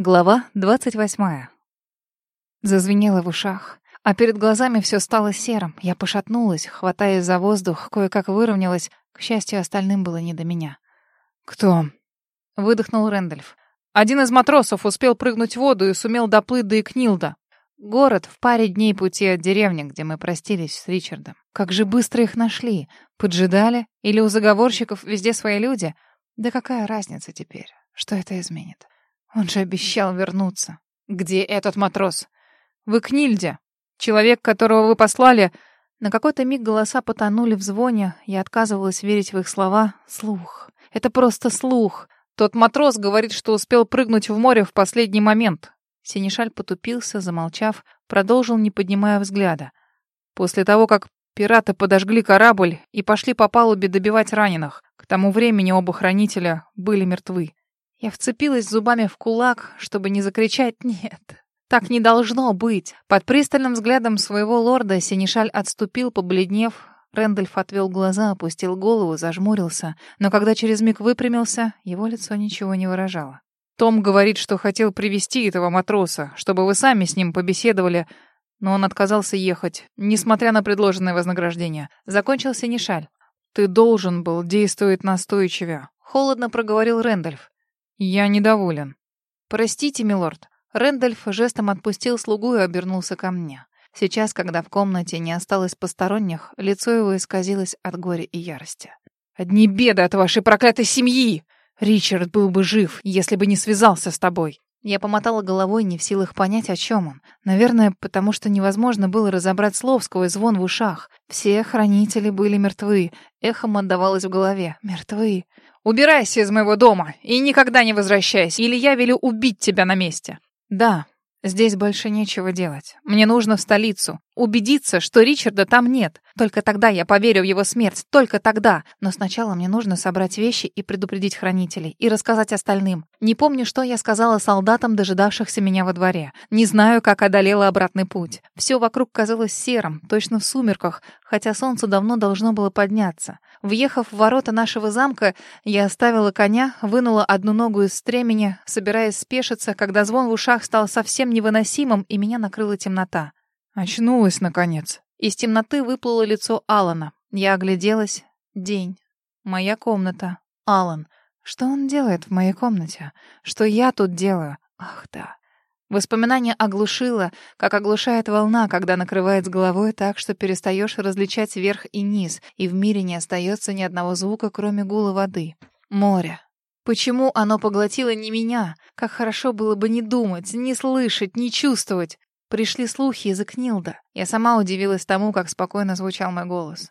Глава двадцать восьмая. Зазвенело в ушах, а перед глазами все стало серым. Я пошатнулась, хватаясь за воздух, кое-как выровнялась. К счастью, остальным было не до меня. «Кто?» — выдохнул Рэндальф. «Один из матросов успел прыгнуть в воду и сумел доплыть до Икнилда. Город в паре дней пути от деревни, где мы простились с Ричардом. Как же быстро их нашли. Поджидали? Или у заговорщиков везде свои люди? Да какая разница теперь? Что это изменит?» Он же обещал вернуться. Где этот матрос? В Икнильде. Человек, которого вы послали... На какой-то миг голоса потонули в звоне. Я отказывалась верить в их слова. Слух. Это просто слух. Тот матрос говорит, что успел прыгнуть в море в последний момент. Синишаль потупился, замолчав, продолжил, не поднимая взгляда. После того, как пираты подожгли корабль и пошли по палубе добивать раненых, к тому времени оба хранителя были мертвы. Я вцепилась зубами в кулак, чтобы не закричать «нет». Так не должно быть. Под пристальным взглядом своего лорда Синишаль отступил, побледнев. Рэндальф отвел глаза, опустил голову, зажмурился. Но когда через миг выпрямился, его лицо ничего не выражало. «Том говорит, что хотел привести этого матроса, чтобы вы сами с ним побеседовали, но он отказался ехать, несмотря на предложенное вознаграждение. Закончился Нишаль. Ты должен был действовать настойчивее», — холодно проговорил Рэндальф. «Я недоволен». «Простите, милорд». Рэндальф жестом отпустил слугу и обернулся ко мне. Сейчас, когда в комнате не осталось посторонних, лицо его исказилось от горя и ярости. «Одни беды от вашей проклятой семьи! Ричард был бы жив, если бы не связался с тобой!» Я помотала головой, не в силах понять, о чем он. Наверное, потому что невозможно было разобрать слов сквозь звон в ушах. Все хранители были мертвы. Эхом отдавалось в голове. Мертвы. Убирайся из моего дома и никогда не возвращайся, или я велю убить тебя на месте. Да, здесь больше нечего делать. Мне нужно в столицу. Убедиться, что Ричарда там нет. Только тогда я поверю в его смерть. Только тогда. Но сначала мне нужно собрать вещи и предупредить хранителей. И рассказать остальным. Не помню, что я сказала солдатам, дожидавшихся меня во дворе. Не знаю, как одолела обратный путь. Все вокруг казалось серым, точно в сумерках, хотя солнце давно должно было подняться. Въехав в ворота нашего замка, я оставила коня, вынула одну ногу из стремени, собираясь спешиться, когда звон в ушах стал совсем невыносимым, и меня накрыла темнота. Очнулась, наконец. Из темноты выплыло лицо Алана. Я огляделась. День. Моя комната. Алан. Что он делает в моей комнате? Что я тут делаю? Ах, да. Воспоминание оглушило, как оглушает волна, когда накрывает с головой так, что перестаешь различать верх и низ, и в мире не остается ни одного звука, кроме гула воды. Море. Почему оно поглотило не меня? Как хорошо было бы не думать, не слышать, не чувствовать. Пришли слухи из Экнилда. Я сама удивилась тому, как спокойно звучал мой голос.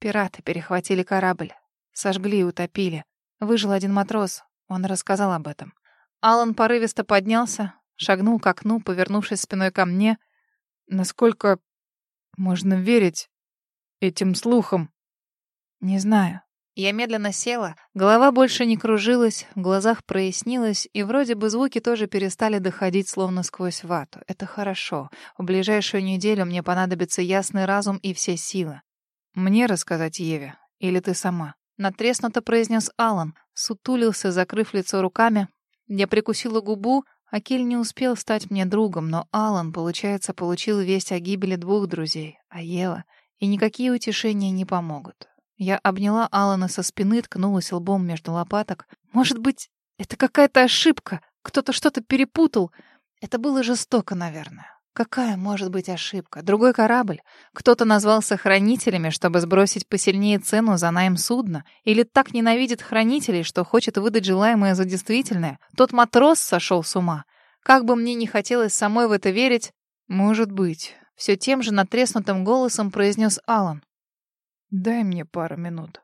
Пираты перехватили корабль. Сожгли и утопили. Выжил один матрос. Он рассказал об этом. Алан порывисто поднялся, шагнул к окну, повернувшись спиной ко мне. Насколько можно верить этим слухам? Не знаю. Я медленно села, голова больше не кружилась, в глазах прояснилось, и вроде бы звуки тоже перестали доходить словно сквозь вату. Это хорошо. В ближайшую неделю мне понадобится ясный разум и все силы. Мне рассказать Еве? Или ты сама? Натреснуто произнес Алан, сутулился, закрыв лицо руками. Я прикусила губу, Акиль не успел стать мне другом, но Алан, получается, получил весть о гибели двух друзей, а Ева, и никакие утешения не помогут. Я обняла Алана со спины, ткнулась лбом между лопаток. Может быть, это какая-то ошибка? Кто-то что-то перепутал? Это было жестоко, наверное. Какая может быть ошибка? Другой корабль? Кто-то назвался хранителями, чтобы сбросить посильнее цену за найм судна? Или так ненавидит хранителей, что хочет выдать желаемое за действительное? Тот матрос сошел с ума. Как бы мне ни хотелось самой в это верить, может быть. Все тем же натреснутым голосом произнес Алан. «Дай мне пару минут».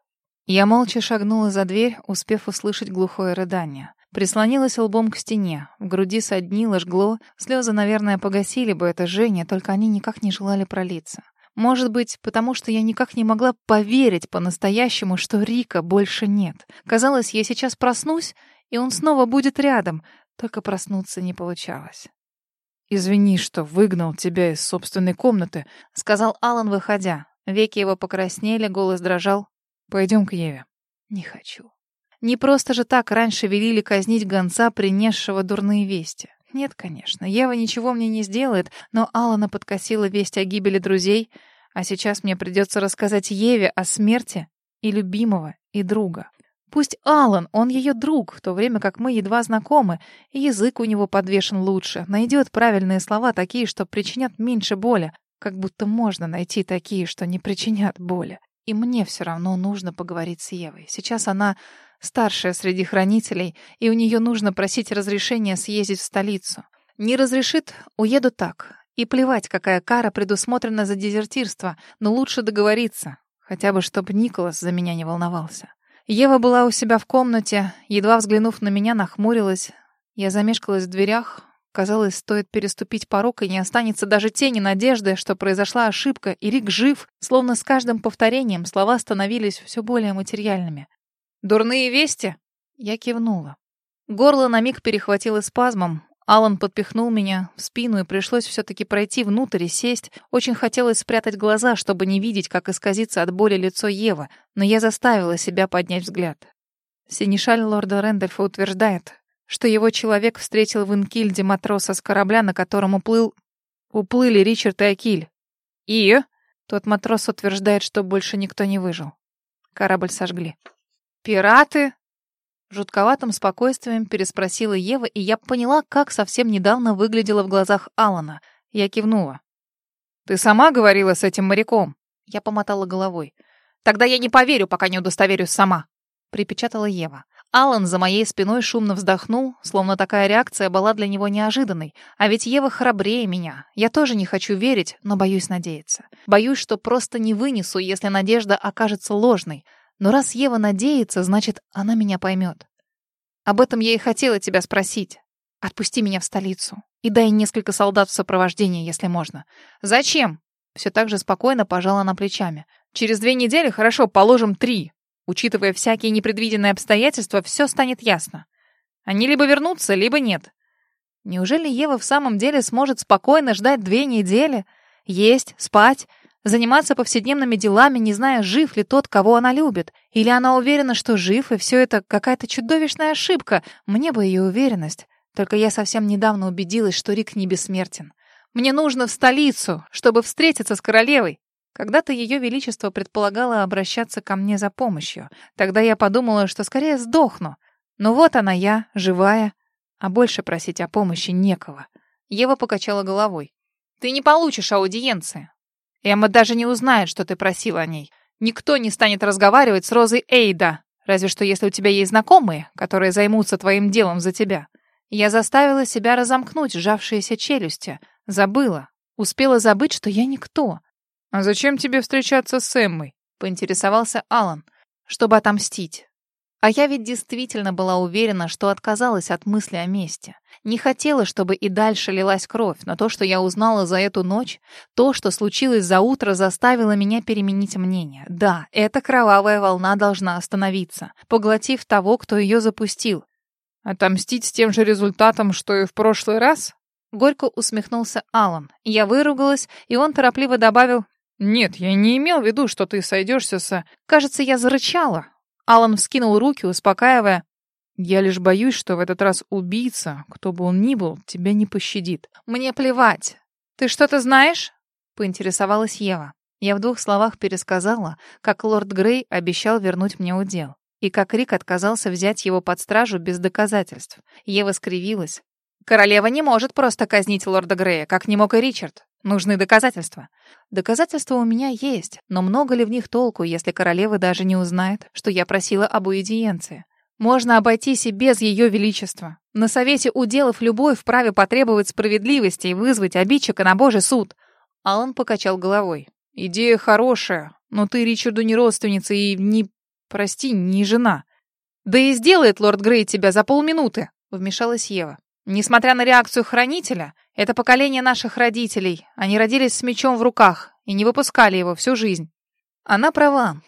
Я молча шагнула за дверь, успев услышать глухое рыдание. Прислонилась лбом к стене. В груди соднило, жгло. Слезы, наверное, погасили бы это жжение, только они никак не желали пролиться. Может быть, потому что я никак не могла поверить по-настоящему, что Рика больше нет. Казалось, я сейчас проснусь, и он снова будет рядом. Только проснуться не получалось. «Извини, что выгнал тебя из собственной комнаты», — сказал Алан, выходя. Веки его покраснели, голос дрожал. «Пойдем к Еве». «Не хочу». Не просто же так раньше велели казнить гонца, принесшего дурные вести. Нет, конечно, Ева ничего мне не сделает, но Алана подкосила весть о гибели друзей, а сейчас мне придется рассказать Еве о смерти и любимого, и друга. Пусть Алан, он ее друг, в то время как мы едва знакомы, и язык у него подвешен лучше, найдет правильные слова, такие, что причинят меньше боли, как будто можно найти такие, что не причинят боли. И мне все равно нужно поговорить с Евой. Сейчас она старшая среди хранителей, и у нее нужно просить разрешения съездить в столицу. Не разрешит — уеду так. И плевать, какая кара предусмотрена за дезертирство, но лучше договориться, хотя бы чтобы Николас за меня не волновался. Ева была у себя в комнате, едва взглянув на меня, нахмурилась. Я замешкалась в дверях. Казалось, стоит переступить порог, и не останется даже тени надежды, что произошла ошибка, и Рик жив, словно с каждым повторением слова становились все более материальными. «Дурные вести?» Я кивнула. Горло на миг перехватило спазмом, Алан подпихнул меня в спину, и пришлось все-таки пройти внутрь и сесть. Очень хотелось спрятать глаза, чтобы не видеть, как исказится от боли лицо Евы, но я заставила себя поднять взгляд. Синишаль лорда Рэндольфа утверждает, что его человек встретил в Инкильде матроса с корабля, на котором уплыл... Уплыли Ричард и Акиль. И? Тот матрос утверждает, что больше никто не выжил. Корабль сожгли. «Пираты?» Жутковатым спокойствием переспросила Ева, и я поняла, как совсем недавно выглядела в глазах Алана. Я кивнула. «Ты сама говорила с этим моряком?» Я помотала головой. «Тогда я не поверю, пока не удостоверюсь сама», — припечатала Ева. Алан за моей спиной шумно вздохнул, словно такая реакция была для него неожиданной. А ведь Ева храбрее меня. Я тоже не хочу верить, но боюсь надеяться. Боюсь, что просто не вынесу, если надежда окажется ложной. Но раз Ева надеется, значит, она меня поймет. Об этом я и хотела тебя спросить. Отпусти меня в столицу и дай несколько солдат в сопровождении, если можно. Зачем? Все так же спокойно пожала на плечами. Через две недели, хорошо, положим три. Учитывая всякие непредвиденные обстоятельства, все станет ясно. Они либо вернутся, либо нет. Неужели Ева в самом деле сможет спокойно ждать две недели? Есть, спать, Заниматься повседневными делами, не зная, жив ли тот, кого она любит. Или она уверена, что жив, и все это какая-то чудовищная ошибка. Мне бы ее уверенность. Только я совсем недавно убедилась, что Рик не бессмертен. Мне нужно в столицу, чтобы встретиться с королевой. Когда-то ее величество предполагало обращаться ко мне за помощью. Тогда я подумала, что скорее сдохну. Но вот она я, живая, а больше просить о помощи некого. Ева покачала головой. «Ты не получишь аудиенции. Эмма даже не узнает, что ты просил о ней. Никто не станет разговаривать с Розой Эйда, разве что если у тебя есть знакомые, которые займутся твоим делом за тебя. Я заставила себя разомкнуть сжавшиеся челюсти. Забыла. Успела забыть, что я никто. «А зачем тебе встречаться с Эммой?» — поинтересовался Алан. «Чтобы отомстить. А я ведь действительно была уверена, что отказалась от мысли о мести. Не хотела, чтобы и дальше лилась кровь, но то, что я узнала за эту ночь, то, что случилось за утро, заставило меня переменить мнение. Да, эта кровавая волна должна остановиться, поглотив того, кто ее запустил. «Отомстить с тем же результатом, что и в прошлый раз?» Горько усмехнулся Алан. Я выругалась, и он торопливо добавил, «Нет, я не имел в виду, что ты сойдешься со...» Кажется, я зарычала. Алан вскинул руки, успокаивая. Я лишь боюсь, что в этот раз убийца, кто бы он ни был, тебя не пощадит. Мне плевать. Ты что-то знаешь? Поинтересовалась Ева. Я в двух словах пересказала, как лорд Грей обещал вернуть мне удел, и как Рик отказался взять его под стражу без доказательств. Ева скривилась. Королева не может просто казнить лорда Грея, как не мог и Ричард. Нужны доказательства. Доказательства у меня есть, но много ли в них толку, если королева даже не узнает, что я просила об уидиенции? Можно обойтись и без ее величества. На совете уделов любой вправе потребовать справедливости и вызвать обидчика на божий суд. Алан покачал головой. Идея хорошая, но ты Ричарду не родственница и не... Прости, не жена. Да и сделает лорд Грей тебя за полминуты, вмешалась Ева. Несмотря на реакцию хранителя, это поколение наших родителей. Они родились с мечом в руках и не выпускали его всю жизнь. Она права.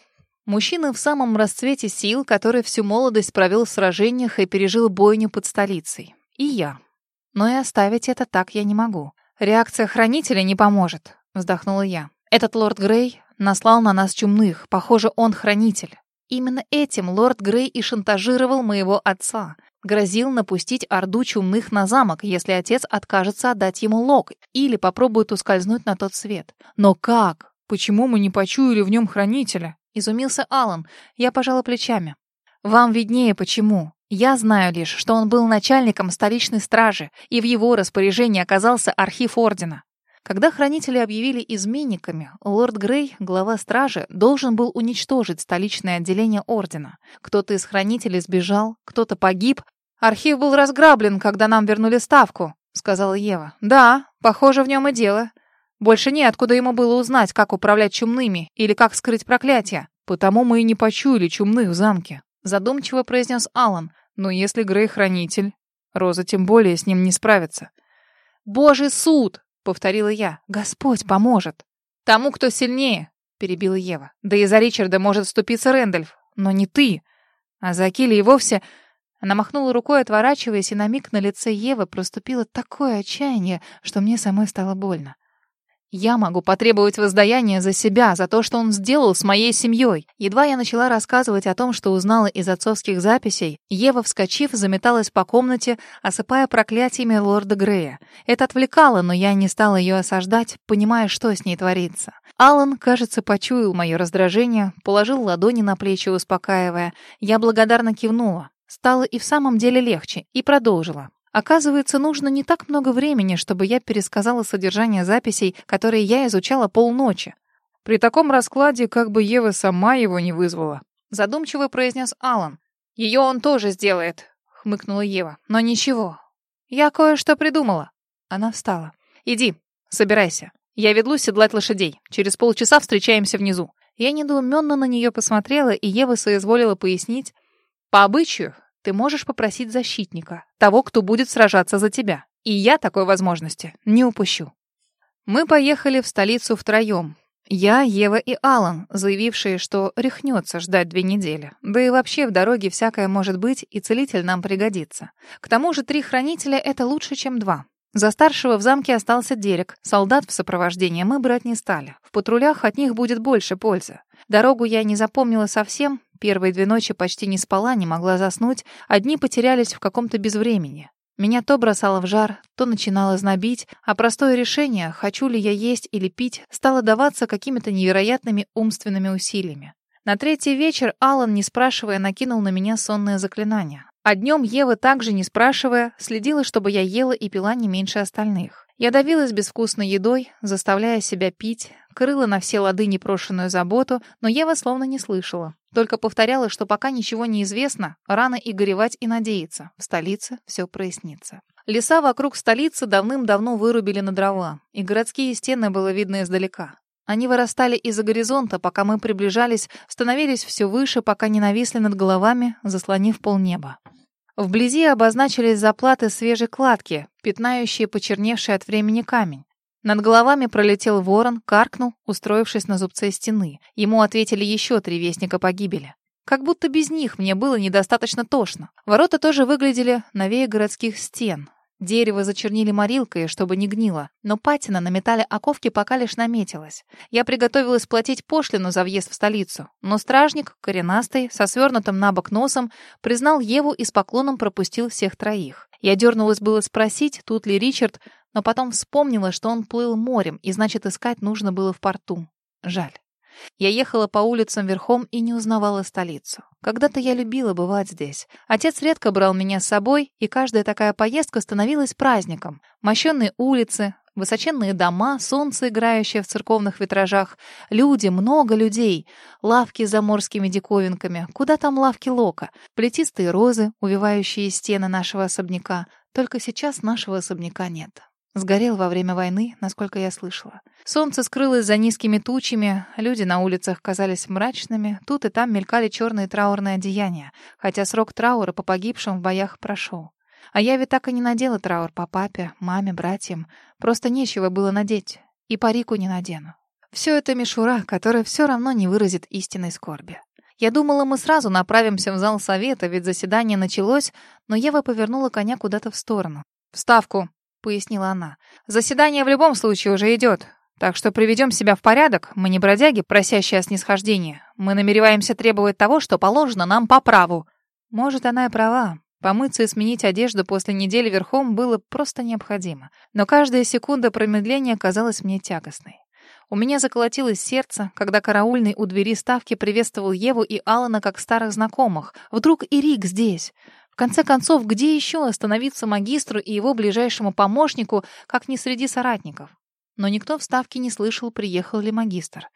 Мужчина в самом расцвете сил, который всю молодость провел в сражениях и пережил бойню под столицей. И я. Но и оставить это так я не могу. Реакция хранителя не поможет, вздохнула я. Этот лорд Грей наслал на нас чумных. Похоже, он хранитель. Именно этим лорд Грей и шантажировал моего отца. Грозил напустить орду чумных на замок, если отец откажется отдать ему лог или попробует ускользнуть на тот свет. Но как? Почему мы не почуяли в нем хранителя? Изумился Алан. Я пожала плечами. Вам виднее почему. Я знаю лишь, что он был начальником столичной стражи, и в его распоряжении оказался архив ордена. Когда хранители объявили изменниками, лорд Грей, глава стражи, должен был уничтожить столичное отделение ордена. Кто-то из хранителей сбежал, кто-то погиб. Архив был разграблен, когда нам вернули ставку, сказала Ева. Да, похоже, в нем и дело. Больше неоткуда ему было узнать, как управлять чумными или как скрыть проклятие. Потому мы и не почуяли чумных в замке, задумчиво произнес Алан. Но если Грей хранитель, Роза тем более с ним не справится. Божий суд, повторила я. Господь поможет. Тому, кто сильнее, перебила Ева. Да и за Ричарда может вступиться Рэндольф, но не ты. А за Акили и вовсе... Она махнула рукой, отворачиваясь, и на миг на лице Евы проступило такое отчаяние, что мне самой стало больно. Я могу потребовать воздаяния за себя, за то, что он сделал с моей семьей. Едва я начала рассказывать о том, что узнала из отцовских записей, Ева, вскочив, заметалась по комнате, осыпая проклятиями лорда Грея. Это отвлекало, но я не стала ее осаждать, понимая, что с ней творится. Алан, кажется, почуял мое раздражение, положил ладони на плечи, успокаивая. Я благодарно кивнула. Стало и в самом деле легче, и продолжила. Оказывается, нужно не так много времени, чтобы я пересказала содержание записей, которые я изучала полночи. При таком раскладе как бы Ева сама его не вызвала. Задумчиво произнес Алан. Ее он тоже сделает, хмыкнула Ева. Но ничего. Я кое-что придумала. Она встала. Иди, собирайся. Я веду седлать лошадей. Через полчаса встречаемся внизу. Я недоуменно на нее посмотрела, и Ева соизволила пояснить. По обычаю, ты можешь попросить защитника, того, кто будет сражаться за тебя. И я такой возможности не упущу. Мы поехали в столицу втроем. Я, Ева и Алан, заявившие, что рехнется ждать две недели. Да и вообще в дороге всякое может быть, и целитель нам пригодится. К тому же три хранителя — это лучше, чем два. За старшего в замке остался Дерек. Солдат в сопровождении мы брать не стали. В патрулях от них будет больше пользы. Дорогу я не запомнила совсем, Первые две ночи почти не спала, не могла заснуть, одни потерялись в каком-то безвремени. Меня то бросало в жар, то начинало знобить, а простое решение, хочу ли я есть или пить, стало даваться какими-то невероятными умственными усилиями. На третий вечер Алан, не спрашивая, накинул на меня сонное заклинание. А днем Ева также, не спрашивая, следила, чтобы я ела и пила не меньше остальных. Я давилась безвкусной едой, заставляя себя пить, крыла на все лады непрошенную заботу, но Ева словно не слышала. Только повторяла, что пока ничего не известно, рано и горевать и надеяться. В столице все прояснится. Леса вокруг столицы давным-давно вырубили на дрова, и городские стены было видно издалека. Они вырастали из-за горизонта, пока мы приближались, становились все выше, пока не нависли над головами, заслонив полнеба. Вблизи обозначились заплаты свежей кладки, пятнающие почерневший от времени камень. Над головами пролетел ворон, каркнул, устроившись на зубце стены. Ему ответили еще три вестника погибели. Как будто без них мне было недостаточно тошно. Ворота тоже выглядели новее городских стен. Дерево зачернили морилкой, чтобы не гнило, но патина на металле оковки пока лишь наметилась. Я приготовилась платить пошлину за въезд в столицу, но стражник, коренастый, со свернутым на бок носом, признал Еву и с поклоном пропустил всех троих. Я дернулась было спросить, тут ли Ричард, но потом вспомнила, что он плыл морем, и значит, искать нужно было в порту. Жаль. Я ехала по улицам верхом и не узнавала столицу. Когда-то я любила бывать здесь. Отец редко брал меня с собой, и каждая такая поездка становилась праздником. Мощенные улицы, высоченные дома, солнце, играющее в церковных витражах, люди, много людей, лавки с заморскими диковинками, куда там лавки Лока, плетистые розы, увивающие стены нашего особняка. Только сейчас нашего особняка нет. Сгорел во время войны, насколько я слышала. Солнце скрылось за низкими тучами, люди на улицах казались мрачными, тут и там мелькали черные траурные одеяния, хотя срок траура по погибшим в боях прошел. А я ведь так и не надела траур по папе, маме, братьям. Просто нечего было надеть. И парику не надену. Все это мишура, которая все равно не выразит истинной скорби. Я думала, мы сразу направимся в зал совета, ведь заседание началось, но Ева повернула коня куда-то в сторону. «Вставку!» — пояснила она. «Заседание в любом случае уже идет. Так что приведем себя в порядок. Мы не бродяги, просящие о снисхождении. Мы намереваемся требовать того, что положено нам по праву». Может, она и права. Помыться и сменить одежду после недели верхом было просто необходимо. Но каждая секунда промедления казалась мне тягостной. У меня заколотилось сердце, когда караульный у двери ставки приветствовал Еву и Алана как старых знакомых. Вдруг и Рик здесь. Конце концов, где еще остановиться магистру и его ближайшему помощнику, как не среди соратников? Но никто в ставке не слышал, приехал ли магистр.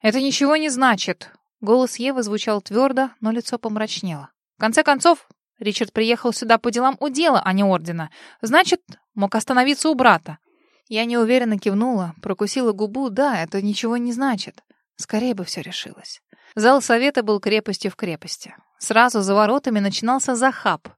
«Это ничего не значит!» Голос Евы звучал твердо, но лицо помрачнело. В конце концов, Ричард приехал сюда по делам удела, а не ордена. Значит, мог остановиться у брата. Я неуверенно кивнула, прокусила губу. Да, это ничего не значит. Скорее бы все решилось. Зал совета был крепостью в крепости. Сразу за воротами начинался захаб.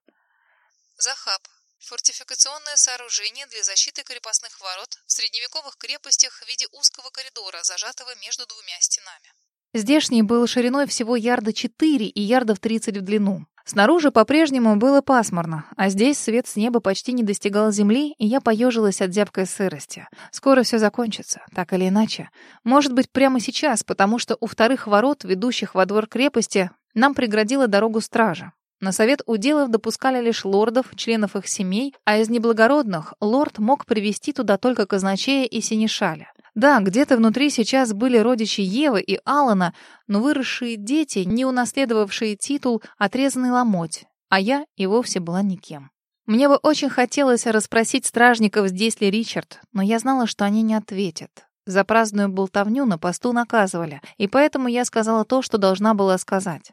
Захаб. Фортификационное сооружение для защиты крепостных ворот в средневековых крепостях в виде узкого коридора, зажатого между двумя стенами. Здешний был шириной всего ярда 4 и ярдов 30 в длину. Снаружи по-прежнему было пасмурно, а здесь свет с неба почти не достигал земли, и я поежилась от зябкой сырости. Скоро все закончится, так или иначе. Может быть, прямо сейчас, потому что у вторых ворот, ведущих во двор крепости, нам преградила дорогу стража. На совет уделов допускали лишь лордов, членов их семей, а из неблагородных лорд мог привести туда только казначея и синешаля. Да, где-то внутри сейчас были родичи Евы и Алана, но выросшие дети, не унаследовавшие титул, отрезанный ломоть, а я и вовсе была никем. Мне бы очень хотелось расспросить стражников, здесь ли Ричард, но я знала, что они не ответят. За праздную болтовню на посту наказывали, и поэтому я сказала то, что должна была сказать.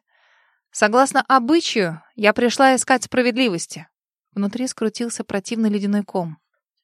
Согласно обычаю, я пришла искать справедливости. Внутри скрутился противный ледяной ком.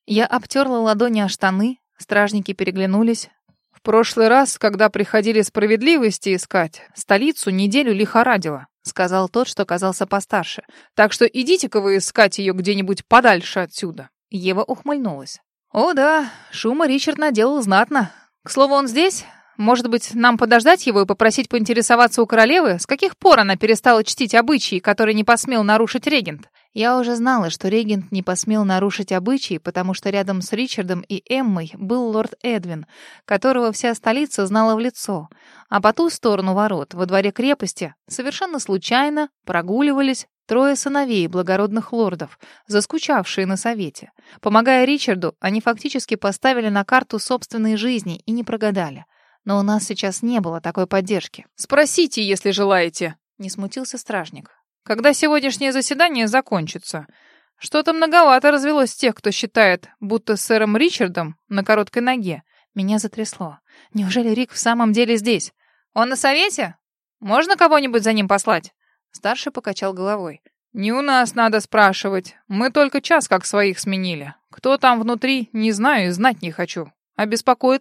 Я обтерла ладони о штаны, Стражники переглянулись. В прошлый раз, когда приходили справедливости искать, столицу неделю лихорадило, сказал тот, что казался постарше. Так что идите-ка вы искать ее где-нибудь подальше отсюда. Ева ухмыльнулась. О да, шума Ричард наделал знатно. К слову, он здесь? Может быть, нам подождать его и попросить поинтересоваться у королевы, с каких пор она перестала чтить обычаи, которые не посмел нарушить регент? Я уже знала, что регент не посмел нарушить обычаи, потому что рядом с Ричардом и Эммой был лорд Эдвин, которого вся столица знала в лицо. А по ту сторону ворот, во дворе крепости, совершенно случайно прогуливались трое сыновей благородных лордов, заскучавшие на совете. Помогая Ричарду, они фактически поставили на карту собственные жизни и не прогадали. Но у нас сейчас не было такой поддержки. «Спросите, если желаете», — не смутился стражник. «Когда сегодняшнее заседание закончится?» Что-то многовато развелось тех, кто считает, будто сэром Ричардом на короткой ноге. Меня затрясло. Неужели Рик в самом деле здесь? Он на совете? Можно кого-нибудь за ним послать? Старший покачал головой. Не у нас надо спрашивать. Мы только час как своих сменили. Кто там внутри, не знаю и знать не хочу. А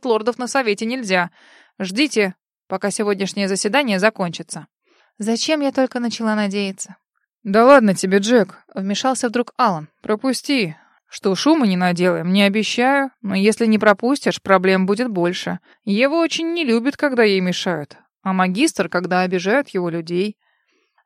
лордов на совете нельзя. Ждите, пока сегодняшнее заседание закончится. Зачем я только начала надеяться? Да ладно тебе, Джек, вмешался вдруг Алан. Пропусти. Что шума не наделаем, не обещаю, но если не пропустишь, проблем будет больше. Его очень не любит, когда ей мешают, а магистр, когда обижают его людей.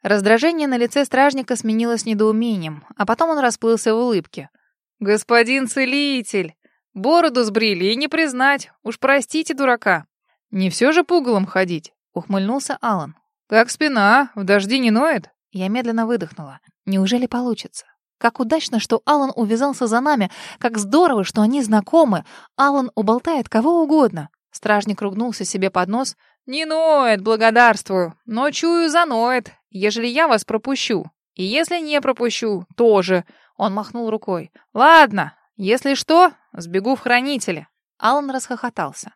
Раздражение на лице стражника сменилось недоумением, а потом он расплылся в улыбке. «Господин целитель!» Бороду сбрили и не признать. Уж простите дурака. Не все же пугалом ходить, ухмыльнулся Алан. Как спина, в дожди не ноет? Я медленно выдохнула. Неужели получится? Как удачно, что Алан увязался за нами. Как здорово, что они знакомы. Алан уболтает кого угодно. Стражник ругнулся себе под нос. «Не ноет, благодарствую, но чую заноет, ежели я вас пропущу. И если не пропущу, тоже». Он махнул рукой. «Ладно, если что, сбегу в хранители. Алан расхохотался.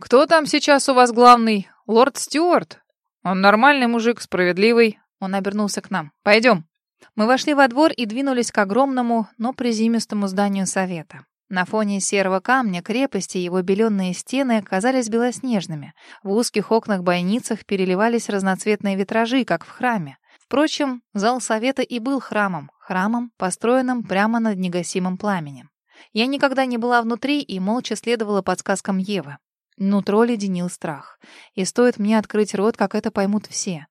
Кто там сейчас у вас главный? Лорд Стюарт? Он нормальный мужик, справедливый. Он обернулся к нам. Пойдем. Мы вошли во двор и двинулись к огромному, но приземистому зданию совета. На фоне серого камня крепости его беленые стены казались белоснежными. В узких окнах-бойницах переливались разноцветные витражи, как в храме. Впрочем, зал совета и был храмом, храмом, построенным прямо над негасимым пламенем. Я никогда не была внутри и молча следовала подсказкам Евы. Нутро леденил страх. И стоит мне открыть рот, как это поймут все.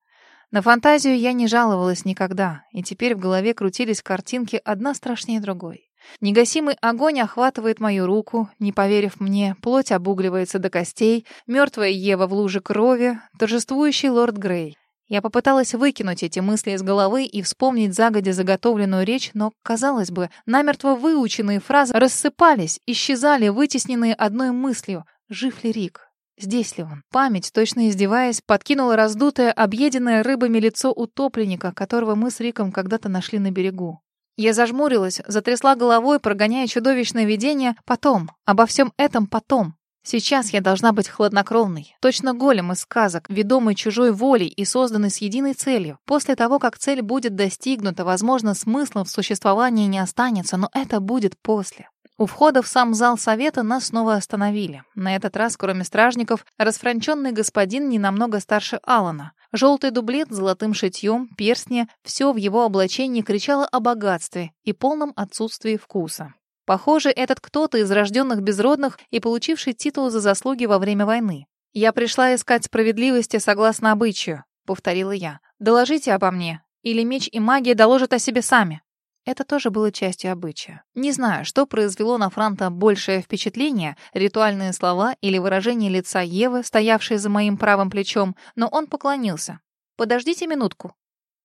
На фантазию я не жаловалась никогда, и теперь в голове крутились картинки одна страшнее другой. Негасимый огонь охватывает мою руку, не поверив мне, плоть обугливается до костей, мертвая Ева в луже крови, торжествующий лорд Грей. Я попыталась выкинуть эти мысли из головы и вспомнить загодя заготовленную речь, но, казалось бы, намертво выученные фразы рассыпались, исчезали, вытесненные одной мыслью. Жив ли Рик? Здесь ли он? Память, точно издеваясь, подкинула раздутое, объеденное рыбами лицо утопленника, которого мы с Риком когда-то нашли на берегу. Я зажмурилась, затрясла головой, прогоняя чудовищное видение. Потом, обо всем этом потом. Сейчас я должна быть хладнокровной, точно голем из сказок, ведомый чужой волей и созданный с единой целью. После того, как цель будет достигнута, возможно, смысла в существовании не останется, но это будет после. У входа в сам зал совета нас снова остановили. На этот раз, кроме стражников, расфранченный господин не намного старше Алана. Желтый дублет с золотым шитьем, перстни — все в его облачении кричало о богатстве и полном отсутствии вкуса. Похоже, этот кто-то из рожденных безродных и получивший титул за заслуги во время войны. «Я пришла искать справедливости согласно обычаю», — повторила я. «Доложите обо мне, или меч и магия доложат о себе сами». Это тоже было частью обычая. Не знаю, что произвело на Франта большее впечатление, ритуальные слова или выражение лица Евы, стоявшей за моим правым плечом, но он поклонился. «Подождите минутку».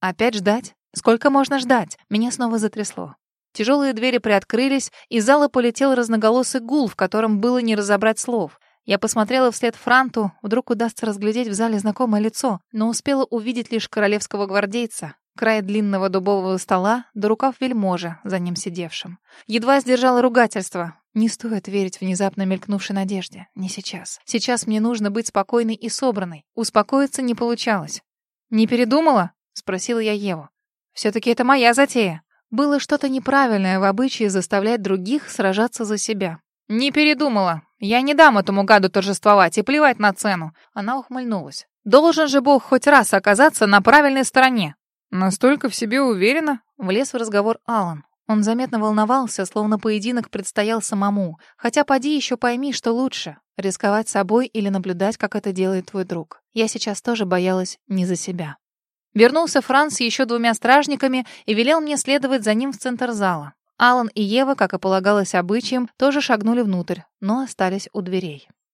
«Опять ждать? Сколько можно ждать?» Меня снова затрясло. Тяжелые двери приоткрылись, из зала полетел разноголосый гул, в котором было не разобрать слов. Я посмотрела вслед Франту, вдруг удастся разглядеть в зале знакомое лицо, но успела увидеть лишь королевского гвардейца, край длинного дубового стола да рукав вельможи, за ним сидевшим. Едва сдержала ругательство. Не стоит верить внезапно мелькнувшей надежде. Не сейчас. Сейчас мне нужно быть спокойной и собранной. Успокоиться не получалось. «Не передумала?» — спросила я Еву. «Все-таки это моя затея». Было что-то неправильное в обычае заставлять других сражаться за себя. «Не передумала. Я не дам этому гаду торжествовать и плевать на цену». Она ухмыльнулась. «Должен же Бог хоть раз оказаться на правильной стороне». «Настолько в себе уверена?» Влез в разговор Алан. Он заметно волновался, словно поединок предстоял самому. Хотя поди еще пойми, что лучше — рисковать собой или наблюдать, как это делает твой друг. Я сейчас тоже боялась не за себя. Вернулся Франц еще двумя стражниками и велел мне следовать за ним в центр зала. Алан и Ева, как и полагалось обычаем, тоже шагнули внутрь, но остались у дверей.